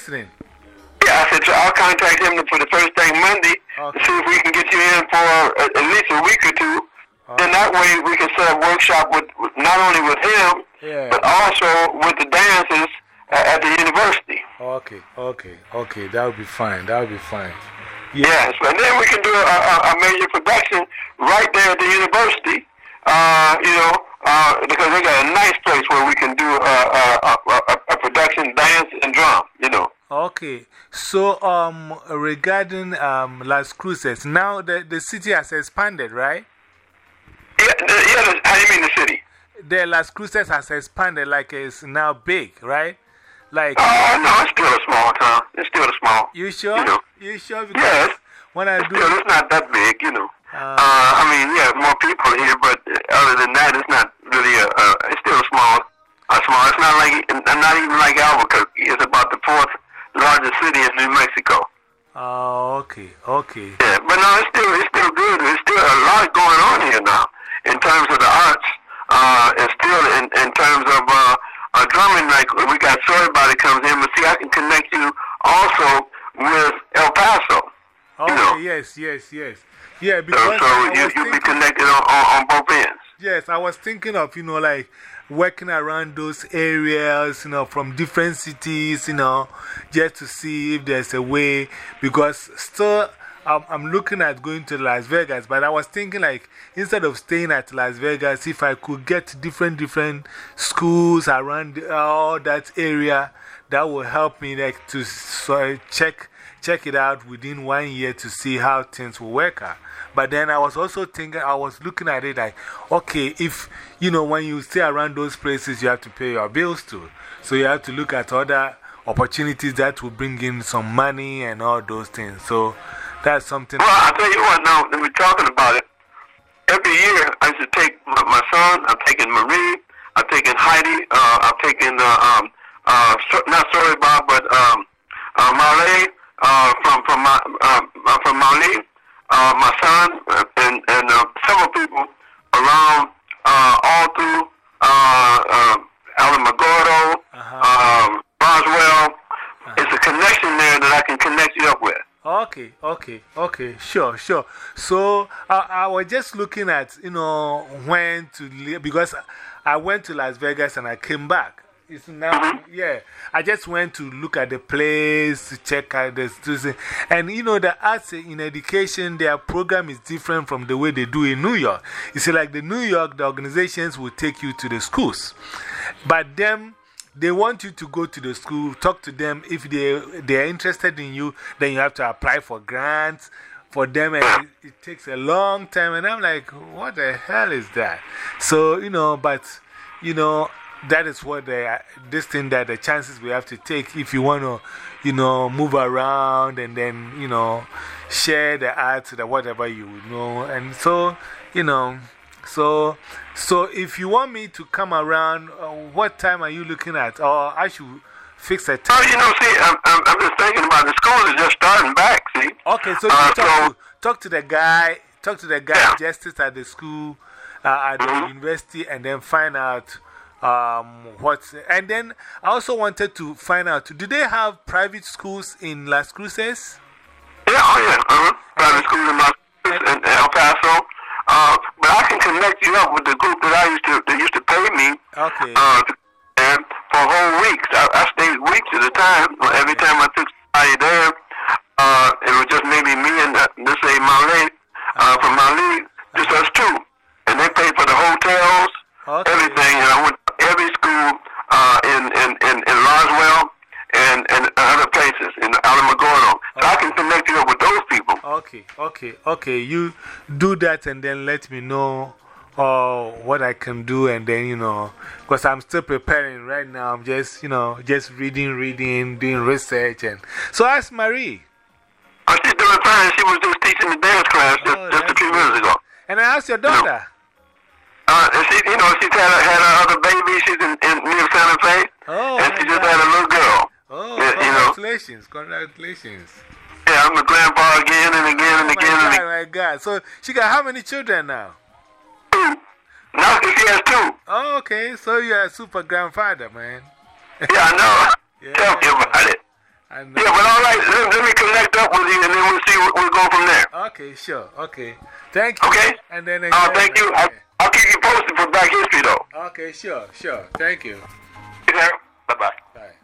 listening. Yeah, I said I'll contact him for the first thing Monday Okay. to see if we can get you in for at, at least a week or two. Then that way we can set up workshop with, not only with him, Yeah. but also with the dancers at, the university. Okay, okay, okay. That would be fine. That would be fine. Yes, and then we can do a, a, a major production right there at the university. Uh, you know, uh, because they got a nice place where we can do a, a, a, a production, dance and drum. You know. Okay, so um, regarding um, Las Cruces, now the, the city has expanded, right? Yeah, the, yeah. How do you mean the city? The Las Cruces has expanded, like it's now big, right? Like, Oh no, it's still a small town. It's still a small. you sure? you know. You sure? Because Yes. when I It's still, do, it's not that big, you know. Uh, Uh, I mean, yeah, more people here, but other than that, it's not really a. a it's still a small, a small. It's not like, not even like Albuquerque. It's about the fourth largest city in New Mexico. oh, okay, okay. Yeah, but no, it's still, it's still good. There's still a lot going on here now in terms of the arts. Uh, and still in, in terms of uh, uh, drumming, like we got Everybody comes in, but see, I can connect you also with El Paso. Okay, know. yes, yes, yes. Yeah, So, because so I you, you'll be connected on, on, on both ends. Yes, I was thinking of, you know, like working around those areas, you know, from different cities, you know, just to see if there's a way. Because still, I'm, I'm looking at going to Las Vegas, but I was thinking, like, instead of staying at Las Vegas, if I could get different, different schools around all that area, that will help me, like, to check check it out within one year to see how things will work out. But then I was also thinking, I was looking at it like, okay, if, you know, when you stay around those places, you have to pay your bills too. So you have to look at other opportunities that will bring in some money and all those things. So that's something. Well, I tell you what, now that we're talking about it, every year I used to take my, my son, I'm taking Marie, I'm taking Heidi, uh, I'm taking, uh, um, uh, not Sorry Bob, but um, uh, uh, from, from, my, uh, uh, from Marley, uh, my son, uh, and, and uh, several people around uh, all through uh, uh, Alamogordo, um, Roswell. It's a connection there that I can connect you up with. Okay, okay, okay, sure, sure. So I, I was just looking at, you know, when to leave because I went to Las Vegas and I came back. It's now, uh-huh. yeah. I just went to look at the place, to check out the students. And you know, the arts in education, their program is different from the way they do in New York. You see, like the New York, the organizations will take you to the schools. But them, they want you to go to the school, talk to them. If they, they are interested in you, then you have to apply for grants for them. And it, it takes a long time. And I'm like, what the hell is that? So, you know, but, you know, that is what the, this thing that the chances we have to take if you want to, you know, move around and then, you know, share the arts, the whatever you know. And so, you know, so, so if you want me to come around, uh, what time are you looking at? Or I should fix a Oh, time. you know, see, I'm, I'm, I'm just thinking about the school is just starting back, see? Okay, so you Uh, talk, so- to, talk to the guy, talk to the guy, Yeah. justice at the school, uh, at the -hmm. university, and then find out um, what's. And then I also wanted to find out do they have private schools in Las Cruces? Yeah, oh, yeah. Uh-huh. Private schools in Los Angeles and El Paso. Uh, but I can connect you up with the group that I used to, that used to pay me Okay. uh, to, and for whole weeks. I, I stayed weeks at a time. Every time I took somebody there, uh, it was just maybe me and, uh, let's say, Malay, uh, from Malay, just us two. And they paid for the hotels, Okay. everything. And I went to every school uh, in, in, in, in Roswell and, and other places, in Alamogordo. So I can connect you up with those people. Okay, okay, okay. You do that and then let me know uh, what I can do, and then, you know, because I'm still preparing right now. I'm just, you know, just reading, reading, doing research. and So ask Marie. Uh, she's doing fine. She was just teaching the dance class just, Oh, just a few minutes ago. And I asked your daughter. Uh, and she, you know, she's had, had her other baby. She's in, in near Santa Fe. Oh, and she just God. had a little girl. Oh, Yeah, you know. congratulations, congratulations. I'm a grandpa again and again and oh again. My and God, my God. So she got how many children now? Two. Now she has two. Oh, okay. So you're a super grandfather, man. yeah, I know. Yeah. Tell me about it. Yeah, but all right, let, let me connect up with you and then we'll see where we'll go from there. Okay, sure. Okay. Thank you. Okay. And then, uh, thank you. I'll, I'll keep you posted for Black History, though. Okay, sure, sure. Thank you. Yeah. Bye bye. Bye.